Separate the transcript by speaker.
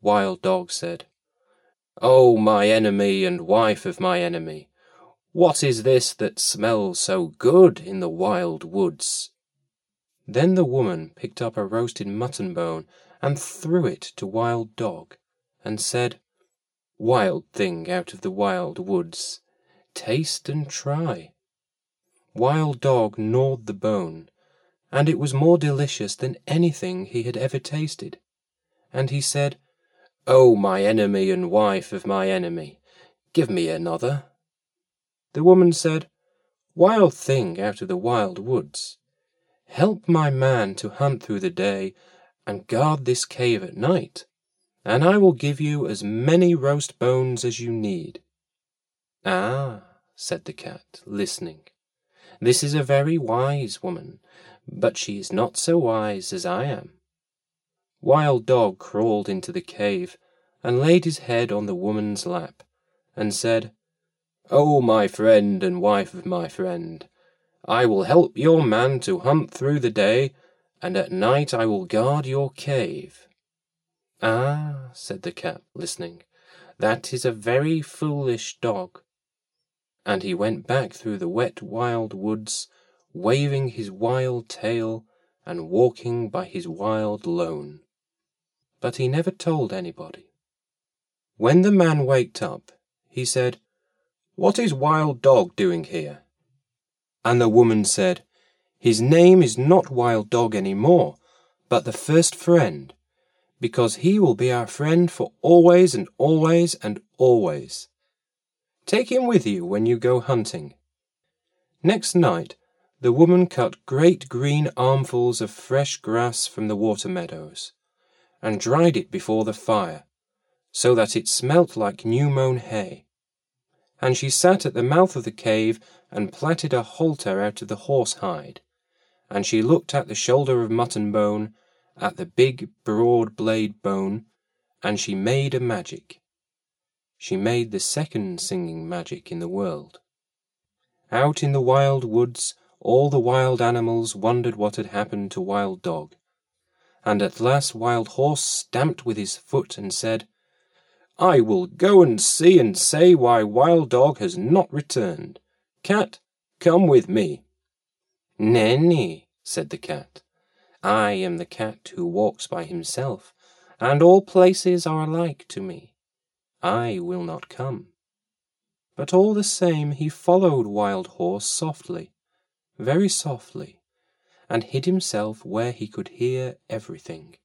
Speaker 1: Wild Dog said, O my enemy and wife of my enemy, what is this that smells so good in the wild woods? Then the woman picked up a roasted mutton bone and threw it to Wild Dog, and said, Wild thing out of the wild woods, taste and try. Wild Dog gnawed the bone, and it was more delicious than anything he had ever tasted. And he said, O my enemy and wife of my enemy, give me another. The woman said, Wild thing out of the wild woods, Help my man to hunt through the day and guard this cave at night, and I will give you as many roast bones as you need. Ah, said the cat, listening, this is a very wise woman, but she is not so wise as I am. Wild Dog crawled into the cave and laid his head on the woman's lap, and said, O my friend and wife of my friend, I will help your man to hunt through the day, and at night I will guard your cave. Ah, said the cat, listening, that is a very foolish dog. And he went back through the wet wild woods, waving his wild tail and walking by his wild lone. But he never told anybody. When the man waked up, he said, What is Wild Dog doing here? And the woman said, His name is not Wild Dog any more, but the first friend, because he will be our friend for always and always and always. Take him with you when you go hunting. Next night, the woman cut great green armfuls of fresh grass from the water meadows, and dried it before the fire, so that it smelt like new mown hay and she sat at the mouth of the cave and plaited a halter out of the horse hide, and she looked at the shoulder of mutton bone, at the big broad blade bone, and she made a magic. She made the second singing magic in the world. Out in the wild woods, all the wild animals wondered what had happened to Wild Dog, and at last Wild Horse stamped with his foot and said, I will go and see and say why Wild Dog has not returned. Cat, come with me. Nenni, said the cat, I am the cat who walks by himself, and all places are alike to me. I will not come. But all the same he followed Wild Horse softly, very softly, and hid himself where he could hear everything.